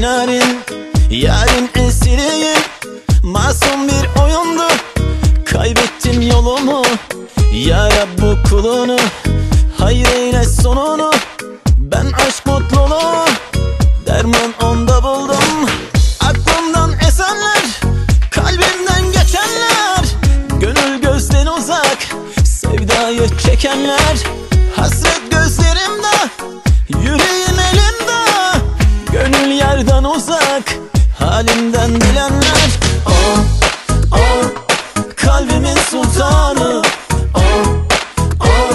inarin Yarın esiriyim Masum bir oyundu Kaybettim yolumu. Ya Rabbu kulunu Hayır eyle sonunu. Ben aşk mutluluğu Derman onda buldum. Aklımdan esenler Kalbimden geçenler. Gönül gözden uzak Sevdayı çekenler. Hasret Halimden bilenler. Oh, oh Kalbimin sultanı. Oh, oh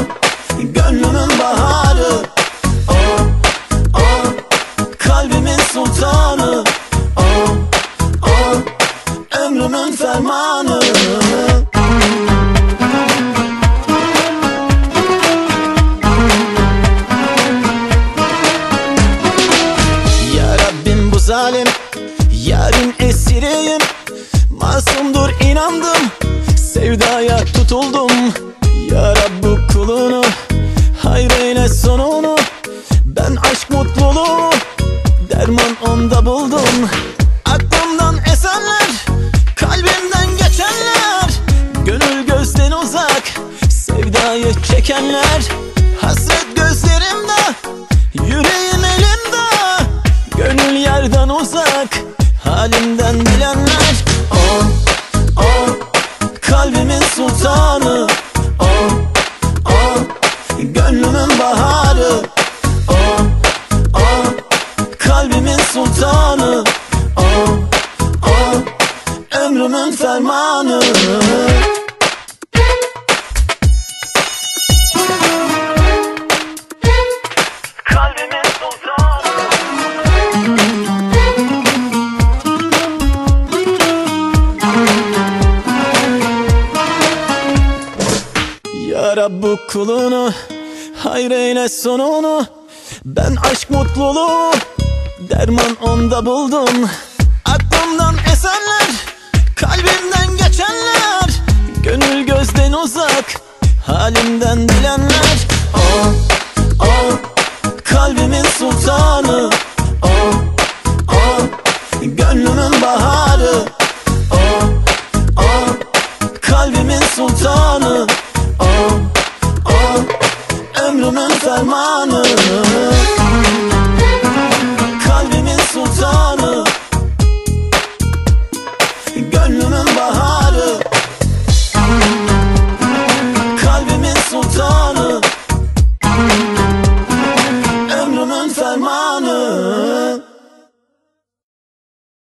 Gönlümün baharı. Oh, oh Kalbimin sultanı. Oh, oh Ömrümün fermanı. Zalim Yarın esireyim Masumdur inandım. Sevdaya tutuldum. Ya Rab bu kulunu Hayır eyle sonunu. Ben aşk mutluluğu Derman onda buldum. Aklımdan esenler Kalbimden geçenler. Gönül gözden uzak Sevdayı çekenler. Hasret sultanı. Oh, oh Ömrümün fermanı. Kalbimin sultanı. Ya Rab bu kulunu Hayır eyle sonunu Ben aşk mutluluğu Derman onda buldum. Aklımdan esenler Kalbimden geçenler. Gönül gözden uzak Halimden bilenler Oh, oh Kalbimin sultanı. Oh, oh Gönlümün baharı. Oh, oh Kalbimin sultanı. Oh, oh Ömrümün fermanı